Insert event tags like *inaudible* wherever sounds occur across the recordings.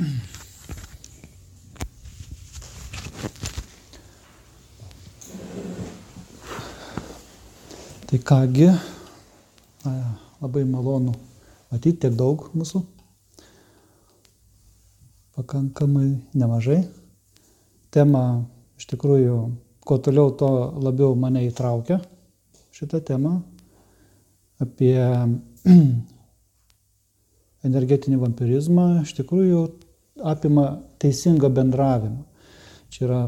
Tai kągi, labai malonu matyti tiek daug mūsų, pakankamai nemažai. Tema iš tikrųjų, kuo toliau, to labiau mane įtraukia šitą temą apie *clears throat* energetinį vampirizmą, iš tikrųjų apima teisingą bendravimą. Čia yra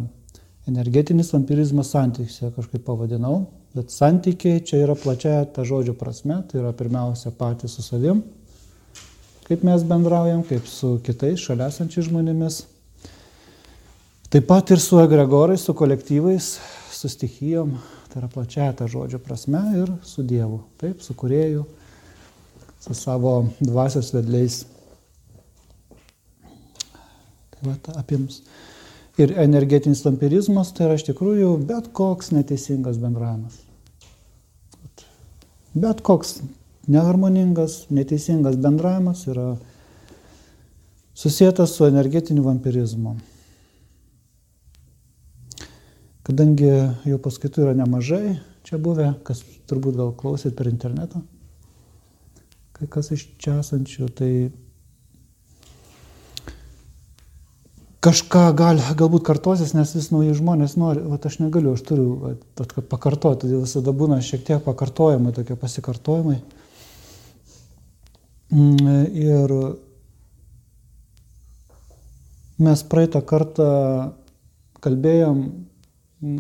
energetinis vampirizmas santykiuose, kažkaip pavadinau, Bet santykiai čia yra plačia ta žodžio prasme, tai yra pirmiausia patys su savim, kaip mes bendraujam, kaip su kitais šalia esančiais žmonėmis. Taip pat ir su egregorais, su kolektyvais, su stichijom, tai yra plačia ta žodžio prasme ir su Dievu, taip, su kurėju, su savo dvasios vedliais. Tai va, apims. Ir energetinis vampirizmas tai yra iš tikrųjų bet koks neteisingas bendravimas. Bet koks neharmoningas, neteisingas bendravimas yra susijęs su energetiniu vampirizmu. Kadangi jau paskaitų yra nemažai čia buvę, kas turbūt gal klausėt per internetą, kai kas iš čia esančių, tai kažką gali, galbūt kartosis, nes vis nauji žmonės nori, o aš negaliu, aš turiu vat, pakartoti, todėl visada būna šiek tiek pakartojimai, tokie pasikartojimai. Mm, ir mes praeitą kartą kalbėjom,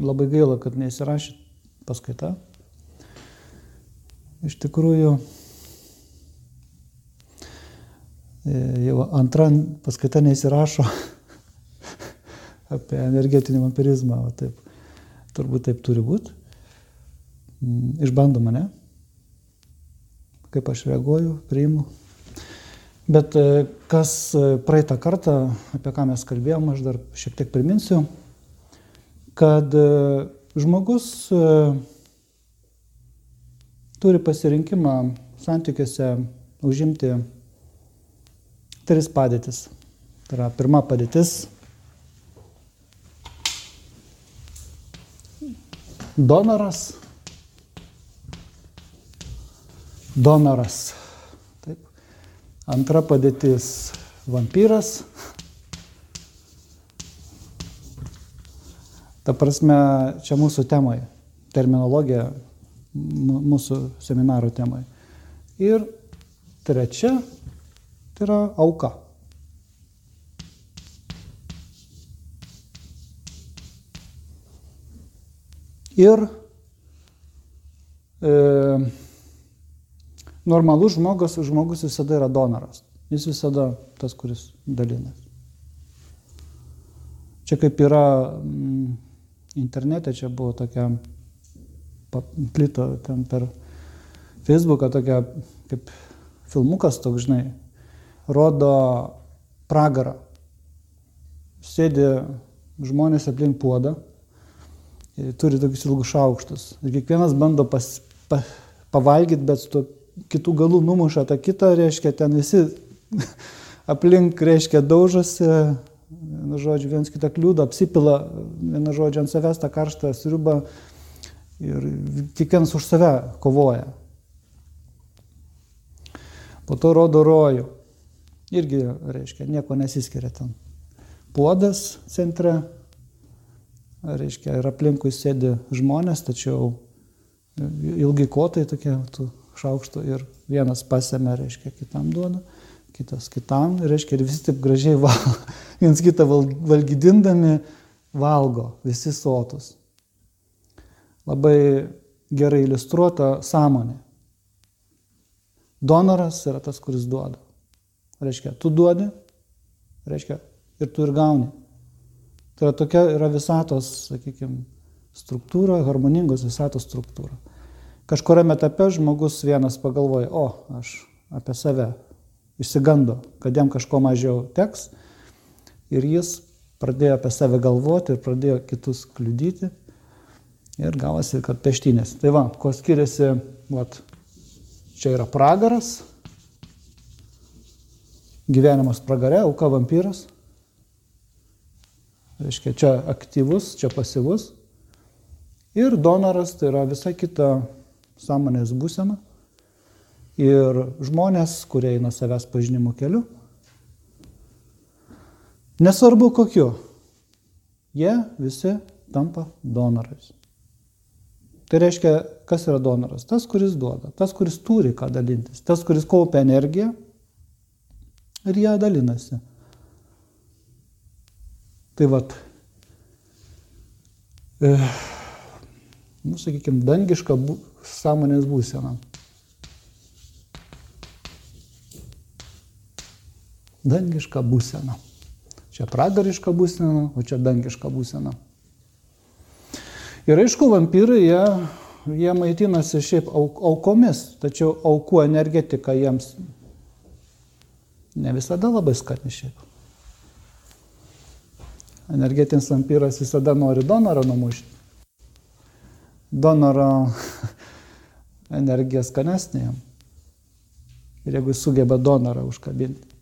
labai gaila, kad neįsirašyt paskaita. Iš tikrųjų, e, jau antra paskaita neįsirašo *laughs* apie energetinį vampirizmą, o taip, turbūt taip turi būti. Mm, išbando mane, kaip aš reaguoju, priimu. Bet e, kas e, praeitą kartą, apie ką mes kalbėjom, aš dar šiek tiek priminsiu, kad e, žmogus turi pasirinkimą santykiuose užimti tris padėtis. Tai yra pirma padėtis donoras. Donoras. Taip. Antra padėtis vampyras. Ta prasme, čia mūsų temai, terminologija mūsų seminaro temai. Ir trečia, tai yra auka. Ir e, normalus žmogus, žmogus visada yra donoras. Jis visada tas, kuris dalinasi. Čia kaip yra m, mm, internete, čia buvo tokia, plito ten per Facebooką tokia kaip filmukas toks, žinai, rodo pragarą. Sėdi žmonės aplink puodą turi tokius ilgus šaukštus. Ir kiekvienas bando pas, pa, pavalgyti, bet su kitų galų numuša tą kitą, reiškia, ten visi *laughs* aplink, reiškia, daužosi, vienu žodžiu, viens kitą kliūdą, apsipila, vienu žodžiu, ant savęs tą karštą sriubą ir kiekvienas už save kovoja. Po to rodo rojų. Irgi, reiškia, nieko nesiskiria ten. Puodas centre, reiškia, ir aplinkui sėdi žmonės, tačiau ilgai kotai tokie tų šaukštų ir vienas pasėmė, reiškia, kitam duoda, kitas kitam, reiškia, ir visi taip gražiai valgo, *laughs* viens kitą valgydindami valgo, visi sotus. Labai gerai iliustruota sąmonė. Donoras yra tas, kuris duoda. Reiškia, tu duodi, reiškia, ir tu ir gauni. Tai yra tokia yra visatos, sakykime, struktūra, harmoningos visatos struktūra. Kažkuriame etape žmogus vienas pagalvoja, o, aš apie save išsigando, kad jam kažko mažiau teks ir jis pradėjo apie save galvoti ir pradėjo kitus kliudyti ir gavosi, kad peštinės. Tai va, ko skiriasi, vat, čia yra pragaras, gyvenimas pragare, auka vampyras. Reiškia, čia aktyvus, čia pasyvus. Ir donoras tai yra visa kita sąmonės būsena. Ir žmonės, kurie eina savęs pažinimo keliu, nesvarbu kokiu, jie visi tampa donorais. Tai reiškia, kas yra donoras? Tas, kuris duoda, tas, kuris turi ką dalintis, tas, kuris kaupia energiją ir ją dalinasi. Tai vad, e, nu, sakykime, dangiška bu, sąmonės būsena. Dangiška būsena. Čia pragariška būsena, o čia dangiška būsena. Ir aišku, vampyrai, jie, jie maitinasi šiaip auk, aukomis, tačiau aukų energetika jiems ne visada labai skani šiaip. Energetinis vampyras visada nori donorą numušti. Donoro *laughs* energija skanesnė jam. Ir jeigu jis sugeba donorą užkabinti,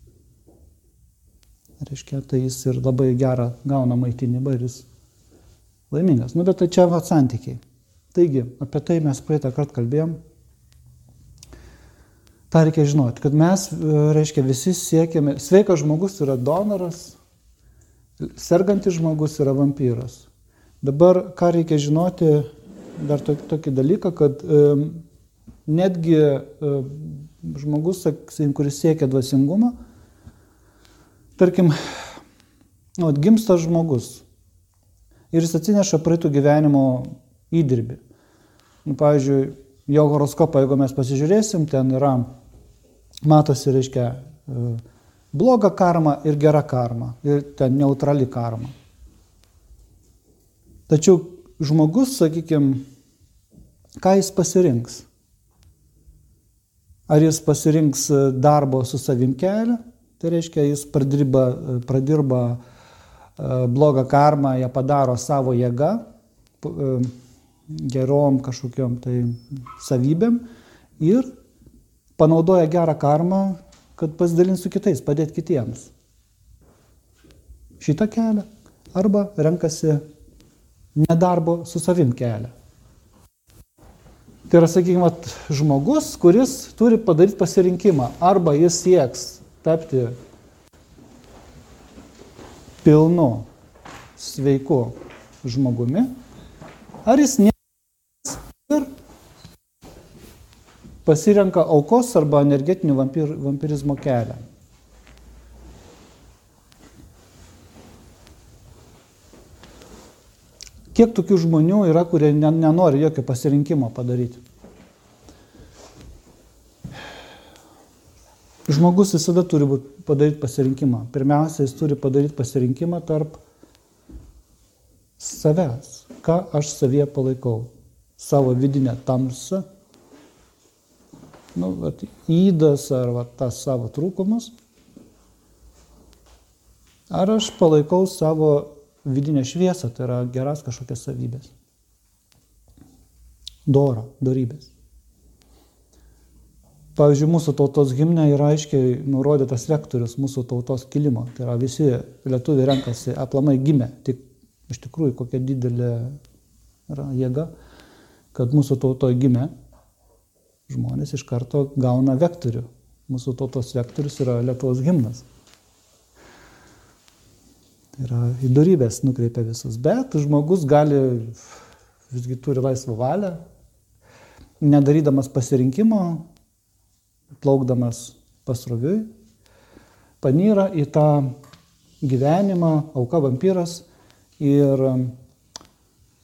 reiškia, tai jis ir labai gerą gauna maitinimą ir jis laimingas. Nu, bet tai čia va santykiai. Taigi, apie tai mes praeitą kartą kalbėjom. Ta reikia žinoti, kad mes, reiškia, visi siekiame, sveikas žmogus yra donoras, sergantis žmogus yra vampyras. Dabar, ką reikia žinoti, dar tokį, tokį dalyką, kad e, netgi e, žmogus, sakysim, kuris siekia dvasingumą, tarkim, nu, gimsta žmogus, ir jis atsineša praeitų gyvenimo įdirbį. Nu, pavyzdžiui, jo horoskopą, jeigu mes pasižiūrėsim, ten yra, matosi, reiškia, e, bloga karma ir gera karma, ir ten neutrali karma. Tačiau žmogus, sakykime, ką jis pasirinks? Ar jis pasirinks darbo su savim kelią, tai reiškia, jis pradirba, pradirba blogą karmą jie padaro savo jėga, gerom kažkokiam tai savybėm ir panaudoja gerą karmą, kad pasidalins su kitais, padėti kitiems. Šitą kelią. Arba renkasi nedarbo su savim kelią. Tai yra, sakykime, žmogus, kuris turi padaryti pasirinkimą. Arba jis sieks tapti pilnu, sveiku žmogumi, ar jis ne pasirenka aukos arba energetinių vampir, vampirizmo kelią. Kiek tokių žmonių yra, kurie nenori jokio pasirinkimo padaryti? Žmogus visada turi padaryti pasirinkimą. Pirmiausia, jis turi padaryti pasirinkimą tarp savęs. Ką aš savie palaikau? Savo vidinę tamsą, nu, vat, įdas ar vat, tas savo trūkumus. Ar aš palaikau savo vidinę šviesą, tai yra geras kažkokias savybės. Dora, darybės. Pavyzdžiui, mūsų tautos gimne yra aiškiai nurodytas vektorius mūsų tautos kilimo. Tai yra visi lietuviai renkasi aplamai gimę, tik iš tikrųjų kokia didelė yra jėga, kad mūsų tautoje gimė žmonės iš karto gauna vektorių. Mūsų tautos vektorius yra Lietuvos gimnas. Tai yra įdorybės nukreipia visus, bet žmogus gali, visgi turi laisvą valią, nedarydamas pasirinkimo, plaukdamas pasroviui, panyra į tą gyvenimą, auka vampyras ir,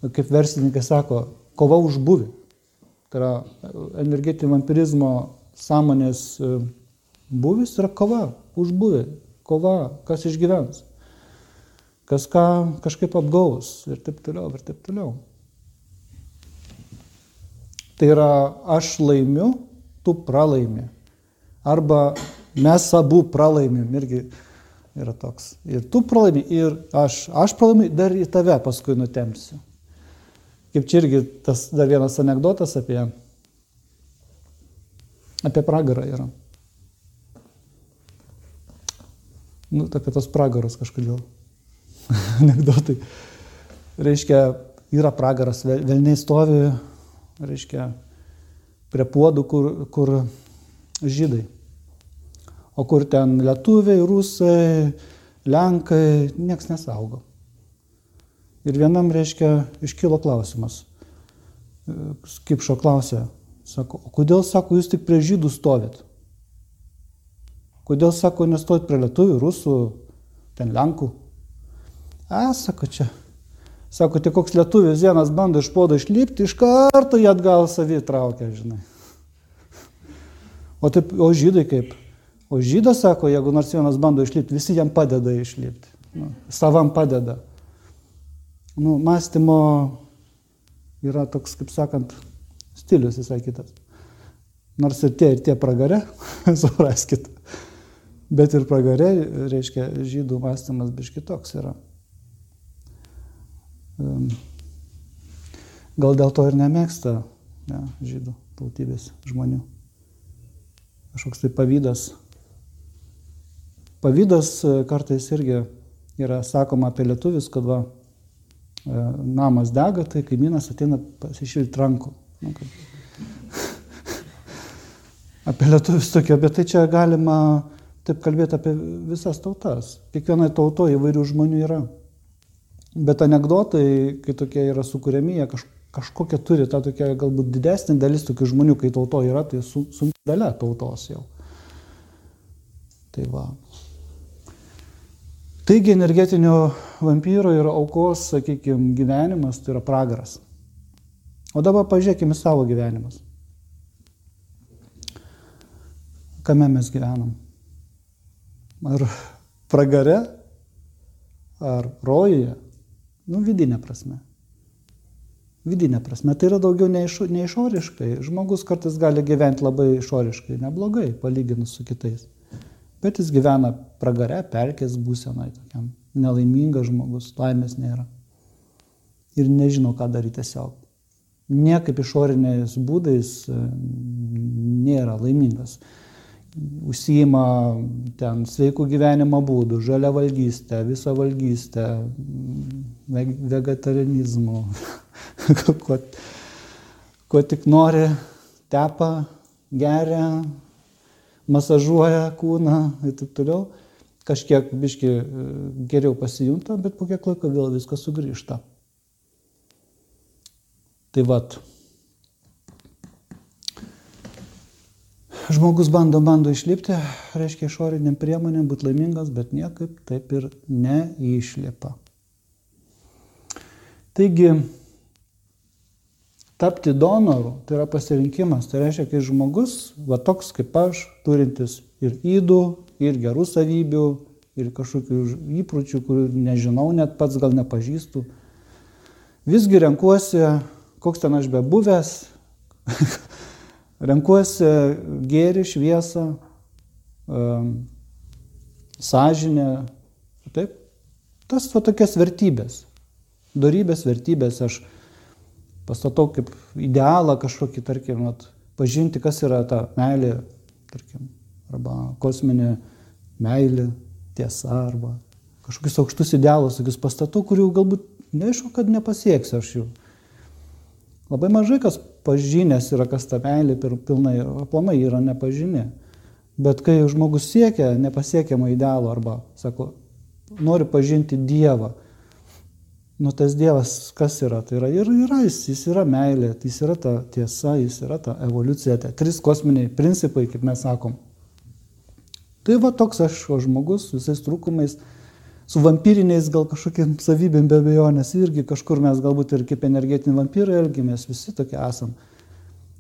kaip verslininkai sako, kova už buvį. Tai yra energetinio vampirizmo sąmonės e, buvis yra kova už buvį, kova, kas išgyvens, kas ką kažkaip apgaus ir taip toliau, ir taip toliau. Tai yra aš laimiu, tu pralaimi arba mes abu pralaimim irgi yra toks. Ir tu pralaimi, ir aš, aš pralaimiu, dar į tave paskui nutemsiu. Kaip čia irgi tas dar vienas anegdotas apie, apie pragarą yra. Nu, apie tos pragarus kažkodėl. *laughs* Anekdotai. Reiškia, yra pragaras, velniai stovi, reiškia, prie puodų, kur, kur žydai. O kur ten lietuviai, rusai, lenkai, nieks nesaugo. Ir vienam, reiškia, iškilo klausimas. Kipšo klausė, sako, o kodėl, sako, jūs tik prie žydų stovit? Kodėl, sako, nestovit prie lietuvių, rusų, ten lenkų? A, sako, čia. Sako, tai koks lietuvis vienas bando iš podo išlipti, iš karto jį atgal savį traukia, žinai. O, taip, o žydai kaip? O žydas sako, jeigu nors vienas bando išlipti, visi jam padeda išlipti. Nu, savam padeda. Nu, mąstymo yra toks, kaip sakant, stilius visai kitas. Nors ir tie, ir tie pragare, *laughs* supraskite. Bet ir pragare, reiškia, žydų mąstymas biš kitoks yra. Gal dėl to ir nemėgsta ne, žydų tautybės žmonių kažkoks tai pavydas. Pavydas e, kartais irgi yra sakoma apie lietuvius, kad va, namas dega, tai kaimynas ateina pasišilti rankų. Nu, kad... *laughs* apie lietuvius tokio, bet tai čia galima taip kalbėti apie visas tautas. Kiekvienai tautoje įvairių žmonių yra. Bet anegdotai, kai tokie yra sukūrėmi, jie kažkaip kažkokia turi tą tokia galbūt didesnė dalis tokių žmonių, kai tauto yra, tai su, su dalia tautos jau. Tai va. Taigi energetinio vampyro ir aukos, sakykime, gyvenimas tai yra pragaras. O dabar pažiūrėkime savo gyvenimus. Kame mes gyvenam? Ar pragare, ar rojuje? Nu, vidinė prasme vidinė prasme. Tai yra daugiau ne, iš, ne išoriškai. Žmogus kartais gali gyventi labai išoriškai, neblogai, palyginus su kitais. Bet jis gyvena pragare, perkės būsenai, tokiam nelaimingas žmogus, laimės nėra. Ir nežino, ką daryti tiesiog. Niekaip išoriniais būdais e, nėra laimingas užsijima ten sveikų gyvenimo būdų, žalia valgystė, visą valgystę, vegetarianizmu, *laughs* ko, ko tik nori, tepa, geria, masažuoja kūną ir taip toliau. Kažkiek biški e, geriau pasijunta, bet po kiek laiko vėl viskas sugrįžta. Tai vad, žmogus bando, bando išlipti, reiškia išoriniam priemonėm būti laimingas, bet niekaip taip ir neišlipa. Taigi, tapti donoru tai yra pasirinkimas. Tai reiškia, kai žmogus, va toks kaip aš, turintis ir įdų, ir gerų savybių, ir kažkokių įpročių, kurių nežinau, net pats gal nepažįstu, visgi renkuosi, koks ten aš bebuvęs, *laughs* Renkuosi gėrį, šviesą, sąžinę. Taip. Tas va tokias vertybės. Darybės vertybės aš pastatau kaip idealą kažkokį, tarkim, at, pažinti, kas yra ta meilė, tarkim, arba kosminė meilė, tiesa, arba kažkokius aukštus idealus, tokius pastatų, kurių galbūt neaišku, kad nepasieksiu aš jų. Labai mažai kas pažinęs yra, kas ta meilė pilnai, aplamai yra nepažinė. Bet kai žmogus siekia nepasiekiamą idealą arba, sako, nori pažinti Dievą, nu tas Dievas kas yra? Tai yra ir yra, jis, jis yra meilė, jis yra ta tiesa, jis yra ta evoliucija, tai trys kosminiai principai, kaip mes sakom. Tai va toks aš, žmogus visais trūkumais su vampyriniais gal kažkokiam savybėm be abejonės irgi kažkur mes galbūt ir kaip energetiniai vampyrai elgiamės, visi tokie esam.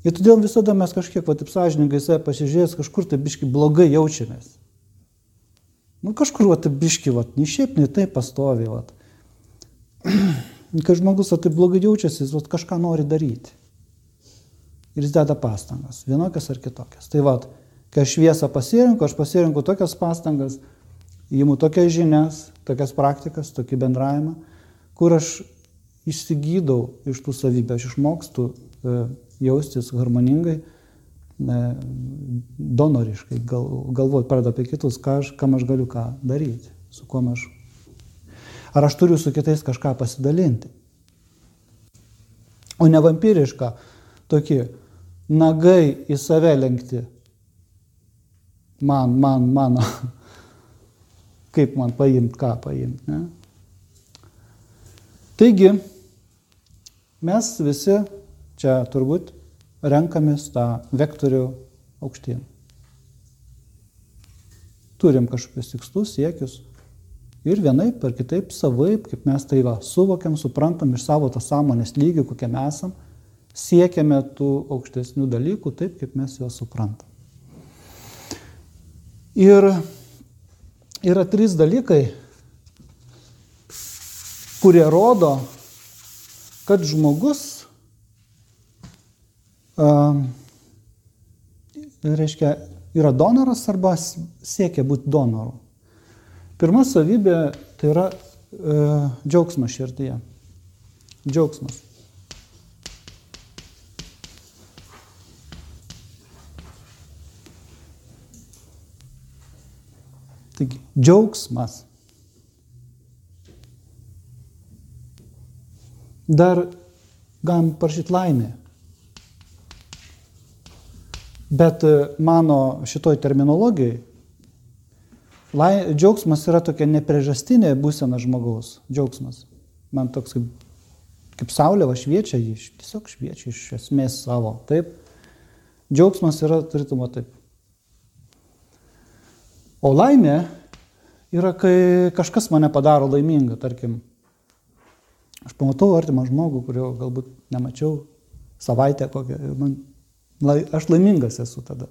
Ir todėl visada mes kažkiek, va taip sąžininkai save pasižiūrėjęs, kažkur tai biški blogai jaučiamės. Nu kažkur, va taip biški, va, nei šiaip, nei taip pastovi, va. *clears throat* Kai žmogus taip blogai jaučiasi, jis va kažką nori daryti. Ir jis deda pastangas, vienokias ar kitokias. Tai va, kai aš šviesą pasirinku, aš pasirinku tokias pastangas, įimu tokias žinias, tokias praktikas, tokį bendravimą, kur aš išsigydau iš tų savybių, aš išmokstu e, jaustis harmoningai, ne, donoriškai gal, galvoti, pradeda apie kitus, ką aš, kam aš galiu ką daryti, su kuo aš. Ar aš turiu su kitais kažką pasidalinti. O ne vampyriška, tokie nagai į save lenkti. Man, man, mano. *laughs* Kaip man paimti, ką paimti. Ne? Taigi, mes visi čia turbūt renkamės tą vektorių aukštyn. Turim kažkokius tikslus, siekius. Ir vienaip ar kitaip savaip, kaip mes tai va, suvokiam, suprantam iš savo tą sąmonės lygį, kokie mes esam, siekiame tų aukštesnių dalykų taip, kaip mes juos suprantam. Ir yra trys dalykai, kurie rodo, kad žmogus, uh, reiškia, yra donoras arba siekia būti donoru. Pirma savybė tai yra uh, džiaugsmas širdyje. Džiaugsmas. Taigi, džiaugsmas. Dar galim parašyti laimė. Bet e, mano šitoj terminologijai lai, džiaugsmas yra tokia nepriežastinė būsena žmogaus. Džiaugsmas. Man toks kaip, kaip saulė va šviečia, jis tiesiog šviečia iš esmės savo. Taip. Džiaugsmas yra, turėtumo taip. O laimė yra, kai kažkas mane padaro laimingą, tarkim. Aš pamatau artimą žmogų, kurio galbūt nemačiau savaitę kokią. Man, lai, aš laimingas esu tada.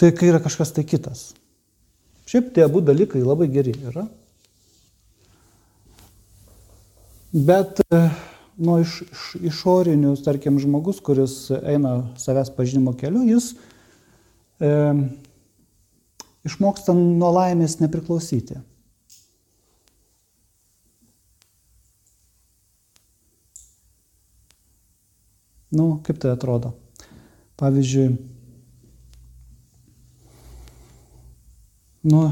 Tai kai yra kažkas tai kitas. Šiaip tie abu dalykai labai geri yra. Bet nu, iš, iš išorinių, tarkim, žmogus, kuris eina savęs pažinimo keliu, jis e, išmoksta nuo laimės nepriklausyti. Nu, kaip tai atrodo? Pavyzdžiui, nu,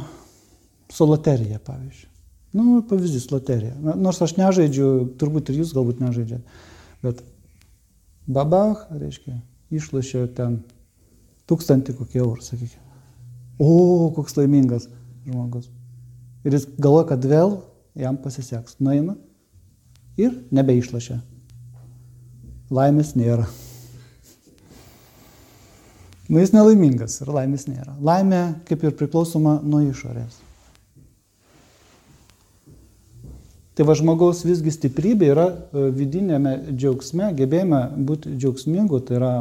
su loterija, pavyzdžiui. Nu, pavyzdys loterija. Nors aš nežaidžiu, turbūt ir jūs galbūt nežaidžiate, bet babach, reiškia, išlašė ten tūkstantį kokie eurų, sakykime. O, koks laimingas žmogus. Ir jis galvoja, kad vėl jam pasiseks. Nueina ir nebeišlašia. Laimės nėra. Nu, jis nelaimingas ir laimės nėra. Laimė kaip ir priklausoma nuo išorės. Tai va žmogaus visgi stiprybė yra e, vidinėme džiaugsme, gebėjime būti džiaugsmingu, tai yra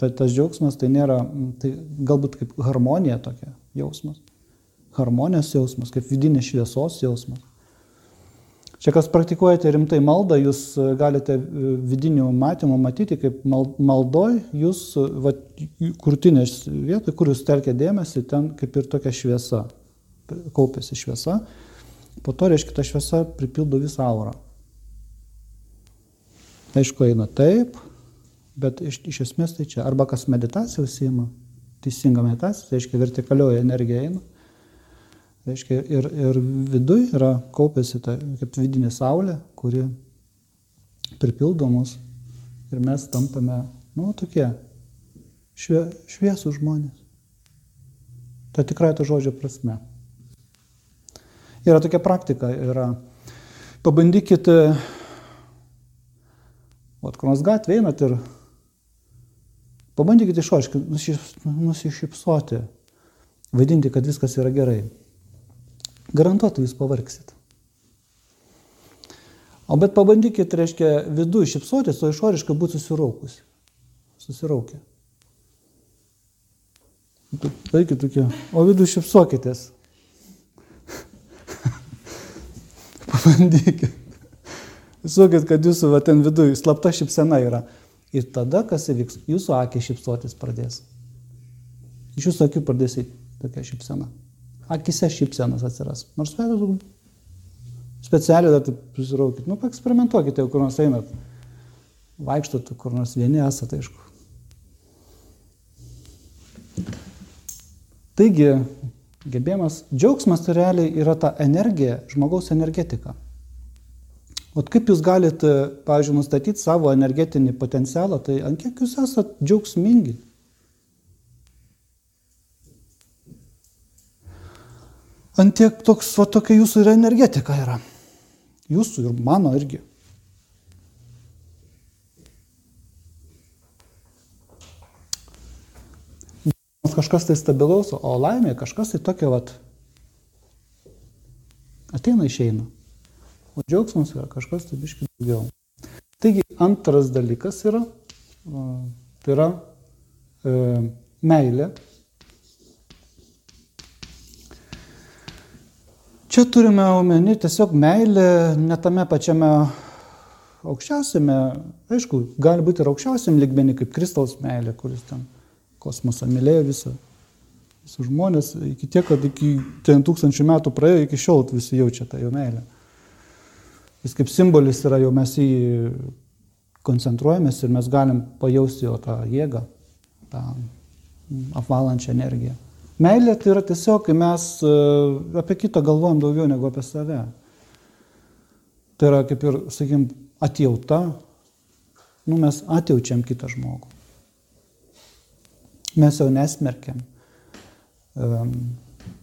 ta, tas džiaugsmas, tai nėra, tai galbūt kaip harmonija tokia jausmas, harmonijos jausmas, kaip vidinės šviesos jausmas. Čia kas praktikuojate rimtai maldą, jūs e, galite e, vidinių matymų matyti, kaip maldoj jūs, va, krūtinės vietoje, kur jūs telkia dėmesį, ten kaip ir tokia šviesa, kaupėsi šviesa. Po to, reiškia, ta šviesa pripildo visą aurą. Aišku, eina taip, bet iš, iš esmės tai čia. Arba kas meditacija užsima, teisinga meditacija, tai reiškia, vertikalioji energija eina. Reiškia, ir, ir viduj yra kaupėsi ta kaip vidinė saulė, kuri pripildo mus ir mes tampame, nu, tokie švie, šviesų žmonės. Ta tikrai to žodžio prasme. Yra tokia praktika, yra pabandykit, o kur nors gatvė einat ir pabandykit išoriškai nusišypsoti, vaidinti, kad viskas yra gerai. Garantuotų jūs pavargsit. O bet pabandykit, reiškia, vidų šypsotis, o išoriškai būti susiraukus. Susiraukę. Taigi tokie, o vidų šypsokitės. *laughs* Pabandykit. Sukit, kad jūsų va, ten viduje slapta šipsena yra. Ir tada, kas įvyks, jūsų akis šipsotis pradės. Iš jūsų akių pradės tokia šipsena akise šypsenas atsiras. Nors veidas specialiai dar taip susiraukit, nu, eksperimentuokite, jau kur nors einat. Vaikštot, kur nors vieni esate, aišku. Taigi, gebėjimas, džiaugsmas tai realiai yra ta energija, žmogaus energetika. O kaip jūs galite, pavyzdžiui, nustatyti savo energetinį potencialą, tai ant kiek jūs esate džiaugsmingi, Ant tiek toks, va tokia jūsų ir energetika yra. Jūsų ir mano irgi. kažkas tai stabilaus, o laimė kažkas tai tokio, vat, ateina išeina. O džiaugsmas yra kažkas tai biški daugiau. Taigi antras dalykas yra, tai yra e, meilė. Čia turime omeny tiesiog meilė ne tame pačiame aukščiausiame, aišku, gali būti ir aukščiausiam ligmenį kaip Kristaus meilė, kuris ten kosmosą mylėjo visą, visus žmonės, iki tiek, kad iki ten tūkstančių metų praėjo, iki šiol visi jaučia tą jo meilę jis kaip simbolis yra, jau mes jį koncentruojamės ir mes galim pajausti jo tą jėgą, tą apvalančią energiją. Meilė tai yra tiesiog, kai mes e, apie kitą galvojam daugiau negu apie save. Tai yra kaip ir, sakykim, atjauta, nu, mes atjaučiam kitą žmogų. Mes jau nesmerkiam.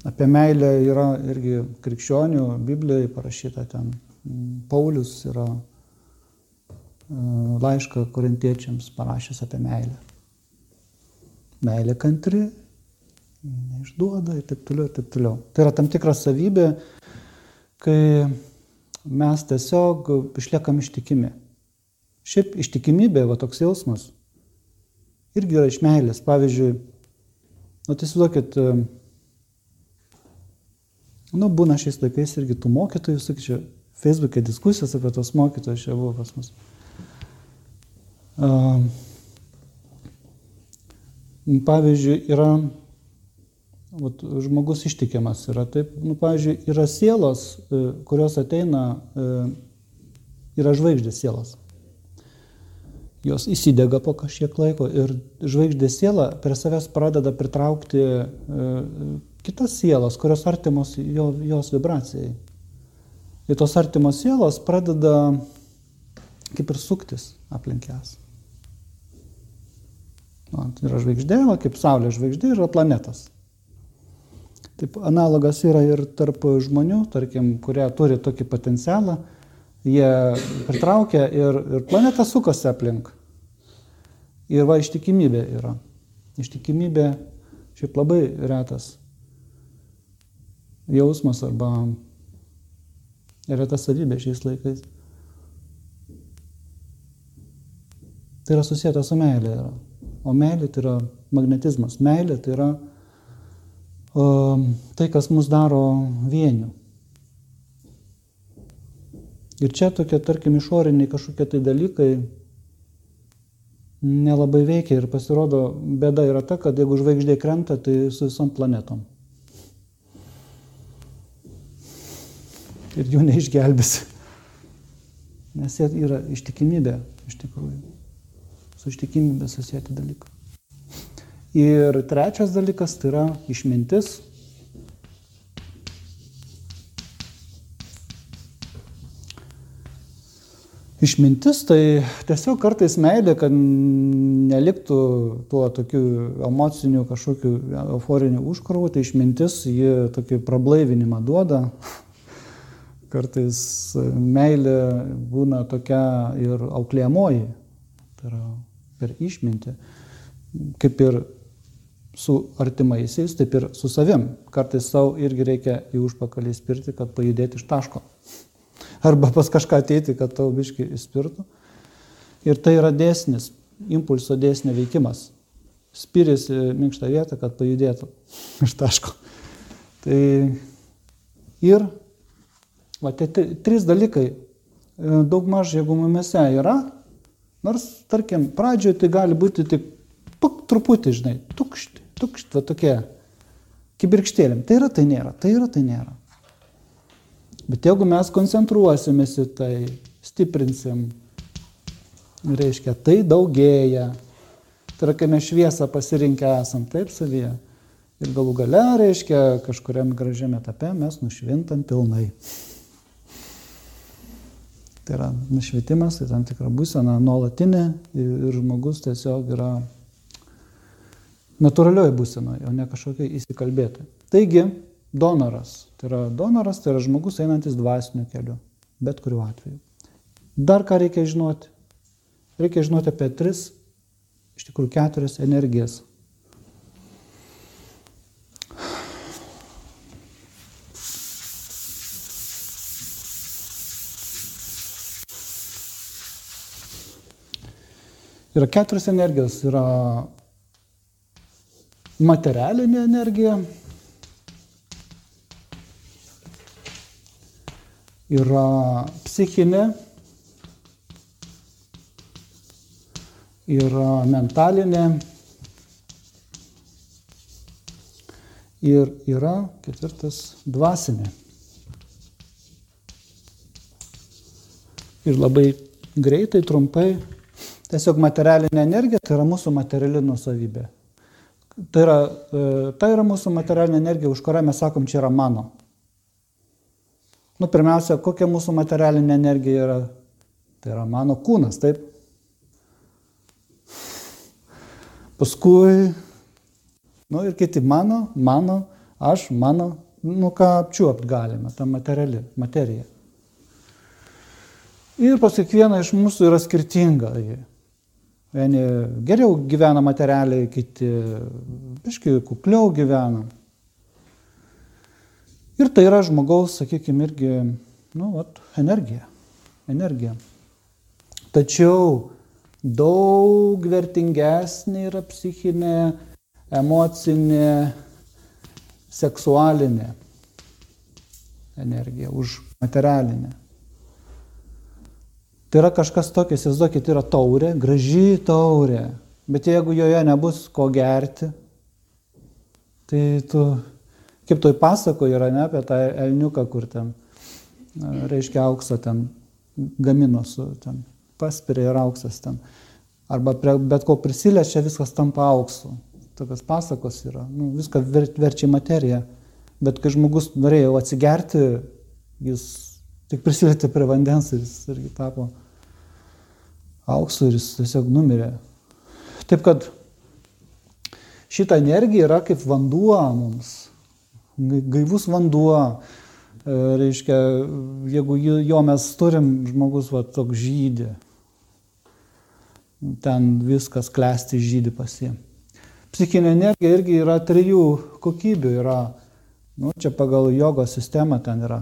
Apie meilę yra irgi krikščionių Biblijoje parašyta ten Paulius yra e, laišką korintiečiams parašęs apie meilę. Meilė kantri, neišduoda ir taip toliau, ir taip toliau. Tai yra tam tikra savybė, kai mes tiesiog išliekam ištikimi. Šiaip ištikimybė, va toks jausmas, irgi yra iš meilės. Pavyzdžiui, nu tiesiog, e, nu būna šiais laikais irgi tų mokytojų, sakyčiau, Facebook'e diskusijos apie tos mokytojus čia buvo pas mus. Uh, pavyzdžiui, yra, vat, žmogus ištikimas yra taip, nu, pavyzdžiui, yra sielos, e, kurios ateina, e, yra žvaigždės sielos. Jos įsidega po kažkiek laiko ir žvaigždės siela prie savęs pradeda pritraukti e, kitas sielas, kurios artimos jo, jos vibracijai. Ir tos artimos sielos pradeda kaip ir suktis aplink jas. Na, tai yra žvaigždė, va, kaip Saulė žvaigždė yra planetas. Taip, analogas yra ir tarp žmonių, tarkim, kurie turi tokį potencialą, jie pritraukia ir, ir planeta sukasi aplink. Ir va ištikimybė yra. Ištikimybė šiaip labai retas jausmas arba yra ta savybė šiais laikais. Tai yra susijęta su meilė. O meilė tai yra magnetizmas. Meilė tai yra tai, kas mus daro vieniu. Ir čia tokie, tarkim, išoriniai kažkokie tai dalykai nelabai veikia ir pasirodo, bėda yra ta, kad jeigu žvaigždė krenta, tai su visom planetom. ir jų neišgelbėsi. Nes jie yra ištikimybė, iš tikrųjų. Su ištikimybė susijęti dalykai. Ir trečias dalykas tai yra išmintis. Išmintis tai tiesiog kartais meilė, kad neliktų tuo tokiu emociniu kažkokiu euforiniu užkrovu, tai išmintis jį tokį prablaivinimą duoda, *laughs* kartais meilė būna tokia ir auklėjamoji, tai yra per išmintį, kaip ir su artimaisiais, taip ir su savim. Kartais savo irgi reikia į užpakalį spirti, kad pajudėti iš taško. Arba pas kažką ateiti, kad tau biški įspirtų. Ir tai yra dėsnis, impulso dėsnio veikimas. Spirisi minkštą vietą, kad pajudėtų *laughs* iš taško. Tai ir Va, tai trys dalykai e, daug maž, jeigu mumise yra, nors, tarkim, pradžioje tai gali būti tik puk, truputį, žinai, tukšti, tukšti, va tokie, kibirkštėlėm. Tai yra, tai nėra, tai yra, tai nėra. Bet jeigu mes koncentruosimės į tai, stiprinsim, reiškia, tai daugėja. Tai yra, kai mes šviesą pasirinkę esam taip savyje. Ir galų gale, reiškia, kažkuriam gražiam etape mes nušvintam pilnai. Tai yra nušvietimas, tai tam tikra būsena nuolatinė ir žmogus tiesiog yra natūralioje būsenoje, o ne kažkokia įsikalbėta. Taigi, donoras. Tai yra donoras, tai yra žmogus einantis dvasiniu keliu, bet kuriuo atveju. Dar ką reikia žinoti? Reikia žinoti apie tris, iš tikrųjų keturias energijas. Yra keturios energijos. Yra materialinė energija, yra psichinė, yra mentalinė ir yra ketvirtas dvasinė. Ir labai greitai, trumpai, tiesiog materialinė energija tai yra mūsų materiali nusavybė. Tai yra, tai yra mūsų materialinė energija, už kurią mes sakom, čia yra mano. Nu, pirmiausia, kokia mūsų materialinė energija yra? Tai yra mano kūnas, taip? Paskui, nu ir kiti mano, mano, aš, mano, nu ką apčiuopt galime, ta materiali, materija. Ir pas kiekvieną iš mūsų yra skirtinga. Vieni geriau gyvena materialiai, kiti biškai kukliau gyvena. Ir tai yra žmogaus, sakykime, irgi, nu, vat, energija. Energija. Tačiau daug vertingesnė yra psichinė, emocinė, seksualinė energija už materialinę. Tai yra kažkas tokio, įsivaizduokit, yra taurė, graži taurė, bet jeigu joje nebus ko gerti, tai tu kaip toj pasako yra, ne, apie tą elniuką, kur ten, reiškia, auksą ten gamino su, ten, paspirė ir auksas ten. Arba prie bet ko prisiliečia, viskas tampa auksu. Tokios pasakos yra, nu, viską ver, verčia materiją. Bet kai žmogus norėjo atsigerti, jis tik prisilietė prie vandens ir jis irgi tapo auksu ir jis tiesiog numirė. Taip kad šita energija yra kaip vanduo mums gaivus vanduo, e, reiškia, jeigu jo mes turim, žmogus va toks žydė, ten viskas klesti žydį pasie. Psichinė energija irgi yra trijų kokybių. Yra, nu, čia pagal jogos sistemą ten yra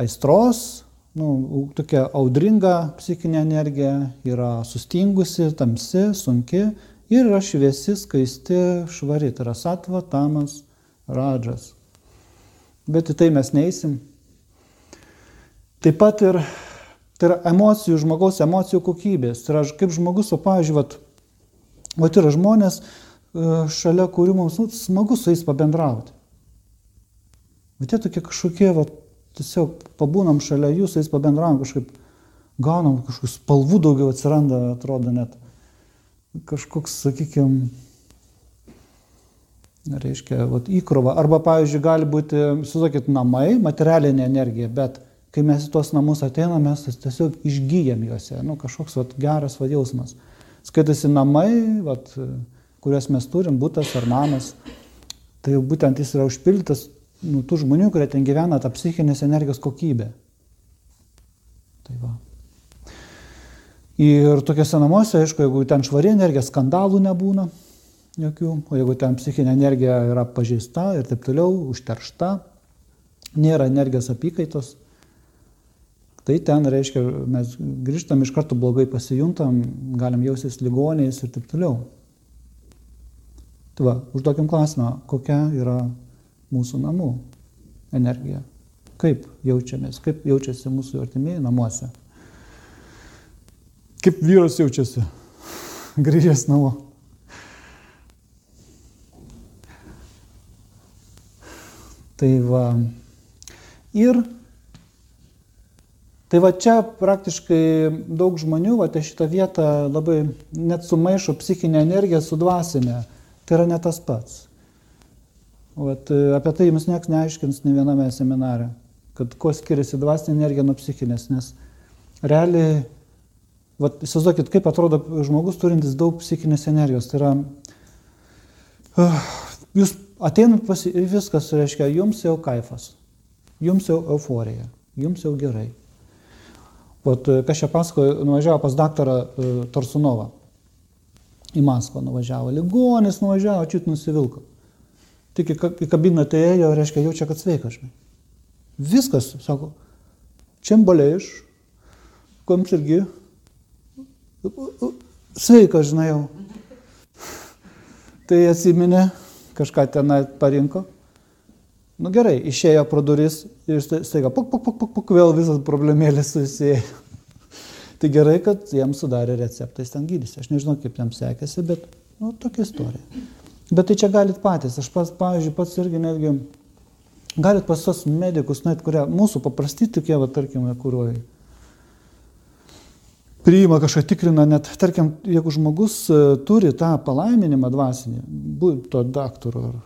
aistros, nu, tokia audringa psichinė energija, yra sustingusi, tamsi, sunki ir yra šviesi, skaisti, švari. Tai yra satva, tamas, radžas bet į tai mes neįsim. Taip pat ir tai yra emocijų, žmogaus emocijų kokybės. Tai yra kaip žmogus, o pavyzdžiui, vat, vat yra žmonės, e, šalia kurių mums nu, smagu su jais pabendrauti. Bet jie tokie kažkokie, vat, tiesiog pabūnam šalia jų, su jais pabendraujam kažkaip, gaunam kažkokių spalvų daugiau atsiranda, atrodo net kažkoks, sakykime, reiškia, vat, įkrova. Arba, pavyzdžiui, gali būti, susakyti, namai, materialinė energija, bet kai mes į tuos namus ateiname, mes tiesiog išgyjam juose, nu, kažkoks vat, geras vat, jausmas. Skaitasi namai, vat, kuriuos mes turim, būtas ar namas, tai būtent jis yra užpildytas nu, tų žmonių, kurie ten gyvena, tą psichinės energijos kokybę. Tai va. Ir tokiuose namuose, aišku, jeigu ten švari energija, skandalų nebūna, jokių, o jeigu ten psichinė energija yra pažeista ir taip toliau, užteršta, nėra energijos apykaitos, tai ten reiškia, mes grįžtam iš karto blogai pasijuntam, galim jausis ligoniais ir taip toliau. Tai va, užduokim klausimą, kokia yra mūsų namų energija. Kaip jaučiamės, kaip jaučiasi mūsų artimieji namuose. Kaip vyras jaučiasi *laughs* grįžęs namo. Tai va. Ir tai va čia praktiškai daug žmonių, va tai šitą vietą labai net sumaišo psichinę energiją su dvasinė. Tai yra ne tas pats. Vat, e, apie tai jums niekas neaiškins ne viename seminare, kad kuo skiriasi dvasinė energija nuo psichinės, nes realiai, vat, įsivaizduokit, kaip atrodo žmogus turintis daug psichinės energijos. Tai yra, uh, jūs ateinat pasi ir viskas, reiškia, jums jau kaifas, jums jau euforija, jums jau gerai. Vat, e, kas čia pasakojo, nuvažiavo pas daktarą uh, Tarsunovą. Į Maskvą nuvažiavo, ligonis nuvažiavo, čiut nusivilko. Tik į kabiną atėjo, reiškia, jaučia, kad sveikas, žinai. Viskas, sako, čia bolėjus, koms irgi, sveikas, žinai jau. Tai atsiminė, kažką tenai parinko. Nu gerai, išėjo pro duris ir staiga, puk, puk, puk, puk, puk, vėl visas problemėlis susijėjo. tai gerai, kad jam sudarė receptą, jis ten gydys. Aš nežinau, kaip jam sekėsi, bet, nu, tokia istorija. Bet tai čia galit patys. Aš pas, pavyzdžiui, pats irgi netgi galit pas tos medikus, net kurie mūsų paprasti tokie, va, tarkime, kuriuoj priima kažką tikrina, net, tarkim, jeigu žmogus e, turi tą palaiminimą dvasinį, to daktaro ar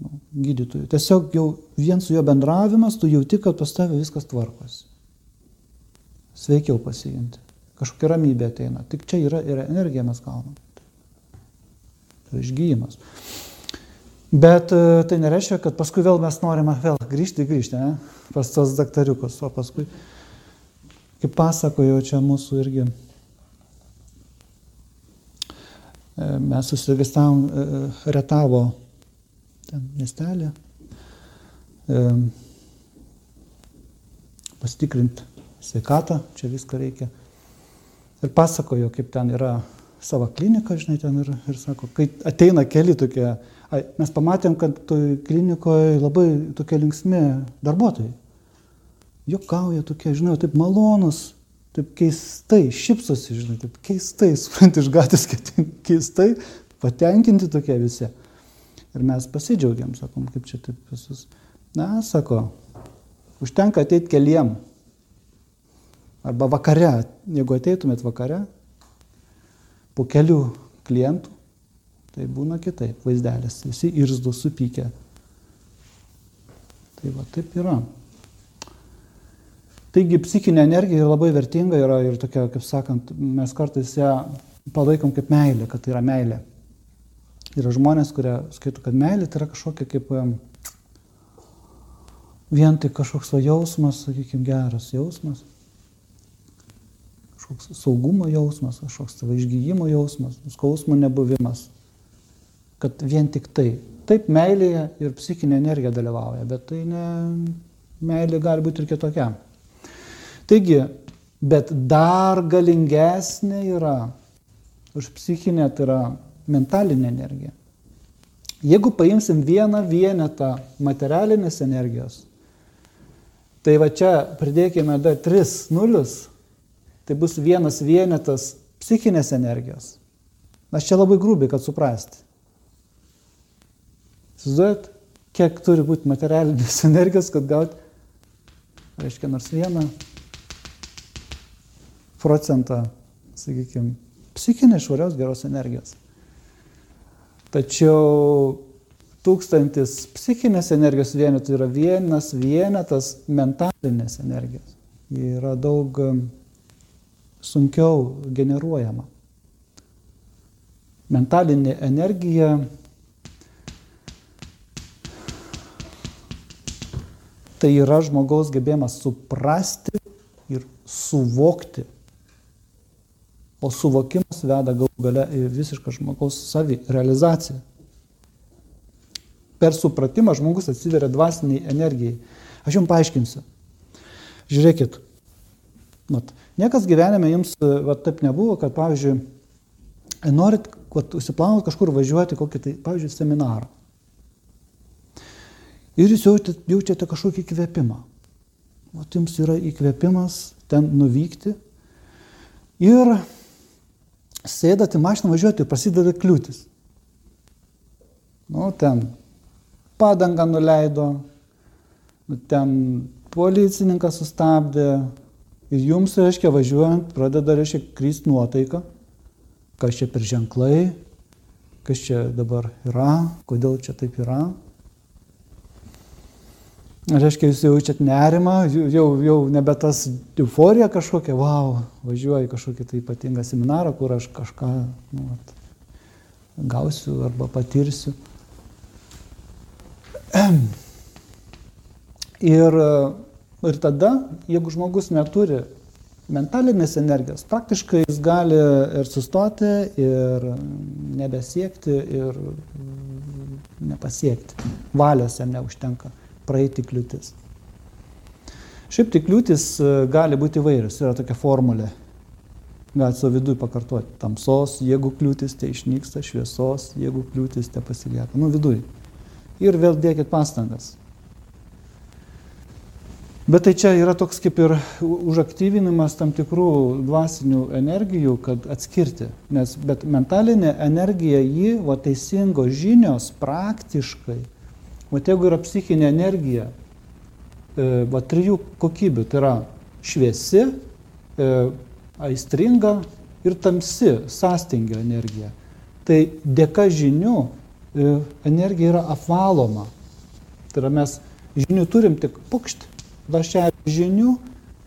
nu, gydytojų, tiesiog jau vien su jo bendravimas, tu jauti, kad pas tavę viskas tvarkosi. Sveikiau pasijunti. Kažkokia ramybė ateina. Tik čia yra ir energija mes gaunam išgyjimas. Bet e, tai nereiškia, kad paskui vėl mes norime vėl grįžti, grįžti, ne? pas tos daktariukus, o paskui, kaip pasakojo čia mūsų irgi, e, mes susiregistravom e, Retavo miestelį, pasitikrinti sveikatą, čia viską reikia. Ir pasakojo, kaip ten yra savo kliniką, žinai, ten ir, ir sako, kai ateina keli tokie, ai, mes pamatėm, kad toj klinikoje labai tokie linksmi darbuotojai. Jokauja tokie, žinai, taip malonus, taip keistai, šipsosi, žinai, taip keistai, *laughs* suprant iš gatvės, kad keistai, patenkinti tokie visi. Ir mes pasidžiaugiam, sakom, kaip čia taip visus. Na, sako, užtenka ateiti keliem. Arba vakare, jeigu ateitumėt vakare, po kelių klientų, tai būna kitaip vaizdelis, visi irzdu supykę. Tai va taip yra. Taigi psichinė energija labai vertinga yra ir tokia, kaip sakant, mes kartais ją palaikom kaip meilė, kad tai yra meilė. Yra žmonės, kurie skaito, kad meilė tai yra kažkokia kaip vien tik kažkoks jausmas, sakykime, geras jausmas kažkoks saugumo jausmas, kažkoks tavo išgyjimo jausmas, skausmo nebuvimas. Kad vien tik tai. Taip, meilėje ir psichinė energija dalyvauja, bet tai ne, meilė gali būti ir kitokia. Taigi, bet dar galingesnė yra už psichinę, tai yra mentalinė energija. Jeigu paimsim vieną vienetą materialinės energijos, tai va čia pridėkime dar tris nulius, tai bus vienas vienetas psichinės energijos. Aš čia labai grubiai, kad suprasti. Įsivaizduojat, kiek turi būti materialinės *laughs* energijos, kad gauti, reiškia, nors vieną procentą, sakykime, psichinės švarios geros energijos. Tačiau tūkstantis psichinės energijos vienetų yra vienas vienetas mentalinės energijos. Yra daug sunkiau generuojama. Mentalinė energija tai yra žmogaus gebėjimas suprasti ir suvokti. O suvokimas veda galų gale į visišką žmogaus savirealizaciją. Per supratimą žmogus atsiveria dvasiniai energijai. Aš jums paaiškinsiu. Žiūrėkit, mat, Niekas gyvenime jums e, va, taip nebuvo, kad, pavyzdžiui, norit, kad užsiplanot kažkur važiuoti, kokį tai, pavyzdžiui, seminarą. Ir jūs jaučiate, jaučiate kažkokį įkvėpimą. O jums yra įkvėpimas ten nuvykti. Ir sėdate mašiną važiuoti ir prasideda kliūtis. Nu, ten padangą nuleido, nu, ten policininkas sustabdė, Ir jums, reiškia, važiuojant, pradeda, reiškia, kryst nuotaika, kas čia per ženklai, kas čia dabar yra, kodėl čia taip yra. Reiškia, jūs jaučiat nerimą, jau, jau nebe tas euforija kažkokia, wow, važiuoju kažkokį tai ypatingą seminarą, kur aš kažką nu, at, gausiu arba patirsiu. *clears throat* Ir, ir tada, jeigu žmogus neturi mentalinės energijos, praktiškai jis gali ir sustoti, ir nebesiekti, ir nepasiekti. Valios jam neužtenka praeiti kliūtis. Šiaip tai kliūtis e, gali būti įvairius, yra tokia formulė. Galite savo viduje pakartoti. Tamsos, jeigu kliūtis, tai išnyksta, šviesos, jeigu kliūtis, tai pasilieka. Nu, viduje. Ir vėl dėkit pastangas. Bet tai čia yra toks kaip ir užaktyvinimas tam tikrų dvasinių energijų, kad atskirti. Nes, bet mentalinė energija, ji, o teisingos žinios praktiškai O jeigu yra psichinė energija, e, va trijų kokybių, tai yra šviesi, e, aistringa ir tamsi, sąstingio energija. Tai dėka žinių e, energija yra apvaloma. Tai yra mes žinių turim tik pukšt, lašelį žinių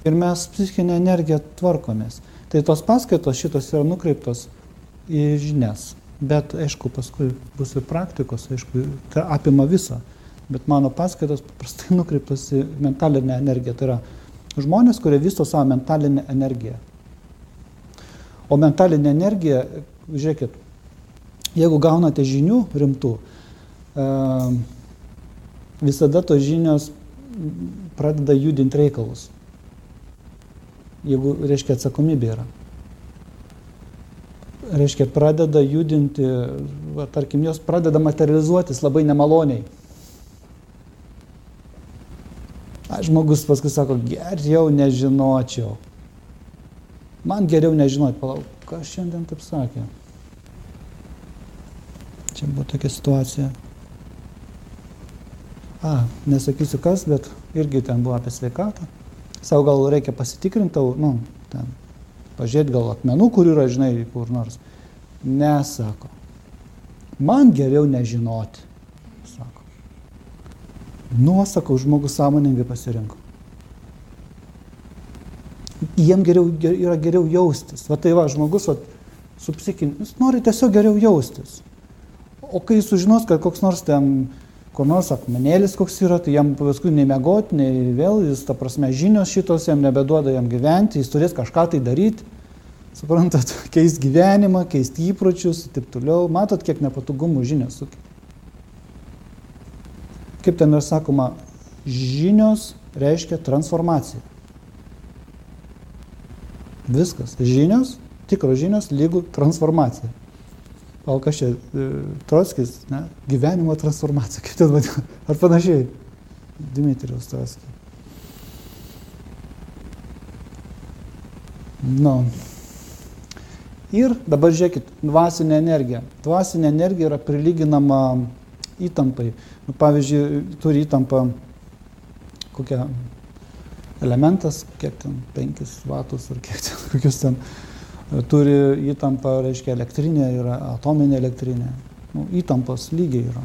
ir mes psichinę energiją tvarkomės. Tai tos paskaitos šitos yra nukreiptos į žinias. Bet, aišku, paskui bus ir praktikos, aišku, tai apima visą. Bet mano paskaitos paprastai *laughs* nukreiptos į mentalinę energiją. Tai yra žmonės, kurie vysto savo mentalinę energiją. O mentalinė energija, žiūrėkit, jeigu gaunate žinių rimtų, e, visada tos žinios pradeda judinti reikalus. Jeigu, reiškia, atsakomybė yra reiškia, pradeda judinti, va, tarkim, jos pradeda materializuotis labai nemaloniai. A, žmogus paskui sako, geriau nežinočiau. Man geriau nežinoti, palauk, kas šiandien taip sakė. Čia buvo tokia situacija. A, nesakysiu kas, bet irgi ten buvo apie sveikatą. Savo gal reikia pasitikrinti, nu, ten pažiūrėti gal akmenų, kur yra, žinai, kur nors. Nesako. Man geriau nežinoti. Sako. Nuosakau, žmogus sąmoningai pasirinko. Jiem geriau, yra geriau jaustis. Va tai va, žmogus va, su psichiniu, jis nori tiesiog geriau jaustis. O kai sužinos, kad koks nors ten, kur nors akmenėlis koks yra, tai jam paskui nei mėgoti, nei vėl, jis, ta prasme, žinios šitos jam nebeduoda jam gyventi, jis turės kažką tai daryti suprantat, *laughs* keisti gyvenimą, keisti įpročius ir taip toliau. Matot, kiek nepatogumų žinios sukelia. Kaip ten ir sakoma, žinios reiškia transformaciją. Viskas. Žinios, tikros žinios lygų transformacija. O kas čia, e, Troskis, ne? gyvenimo transformacija, kaip ten vadina, ar panašiai. Dimitrijos Troskis. Nu. Ir dabar žiūrėkit, dvasinė energija. Dvasinė energija yra prilyginama įtampai. Nu, pavyzdžiui, turi įtampą kokią elementas, kiek ten, 5 vatus ar kiek ten, kokius ten, turi įtampą, reiškia, elektrinė yra atominė elektrinė. Nu, įtampos lygiai yra.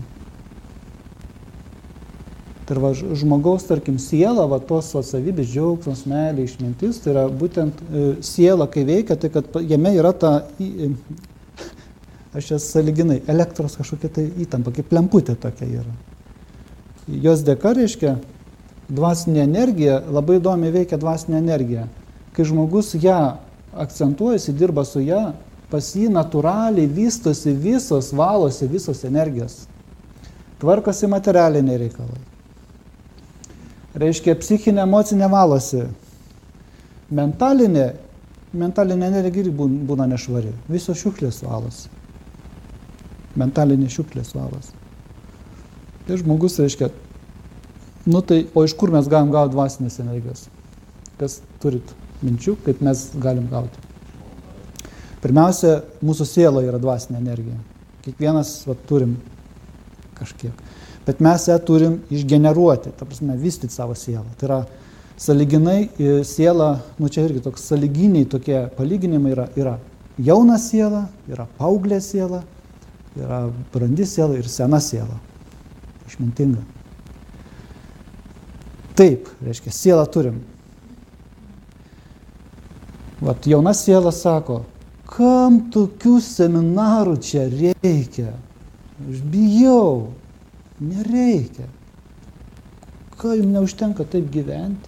Tai va, žmogaus, tarkim, siela, va, tos savybės, džiaugsmas, meilė, išmintis, tai yra būtent e, siela, kai veikia, tai kad jame yra ta, e, *laughs* aš esu saliginai, elektros kažkokia tai įtampa, kaip lemputė tokia yra. Jos dėka reiškia, dvasinė energija labai įdomiai veikia dvasinė energija. Kai žmogus ją akcentuojasi, dirba su ją, pas jį natūraliai vystosi visos, valosi visos energijos. Tvarkosi materialiniai reikalai reiškia psichinė, emocinė valosi. Mentalinė, mentalinė energija būna nešvari. Visos šiukšlės valosi. Mentalinė šiukšlės valosi. Tai žmogus, reiškia, nu tai, o iš kur mes galim gauti dvasinės energijos? Kas turit minčių, kaip mes galim gauti? Pirmiausia, mūsų siela yra dvasinė energija. Kiekvienas va, turim kažkiek bet mes ją turim išgeneruoti, ta prasme, vystyti savo sielą. Tai yra saliginai siela, nu čia irgi toks saliginiai tokie palyginimai yra, yra jauna siela, yra paauglė siela, yra brandi siela ir sena siela, išmintinga. Taip, reiškia, sielą turim. Vat jauna siela sako, kam tokių seminarų čia reikia? Aš bijau, nereikia. Ką jums neužtenka taip gyventi?